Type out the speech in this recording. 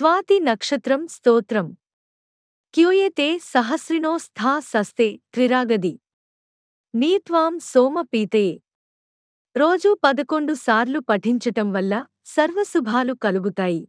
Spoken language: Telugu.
స్వాతి నక్షత్రం స్తోత్రం. క్యూయతే సహస్రినో స్థా సస్తే త్రిరాగది. నీత్వాం సోమ పీతయే రోజూ పదకొండు సార్లు పఠించటం వల్ల సర్వశుభాలు కలుగుతాయి.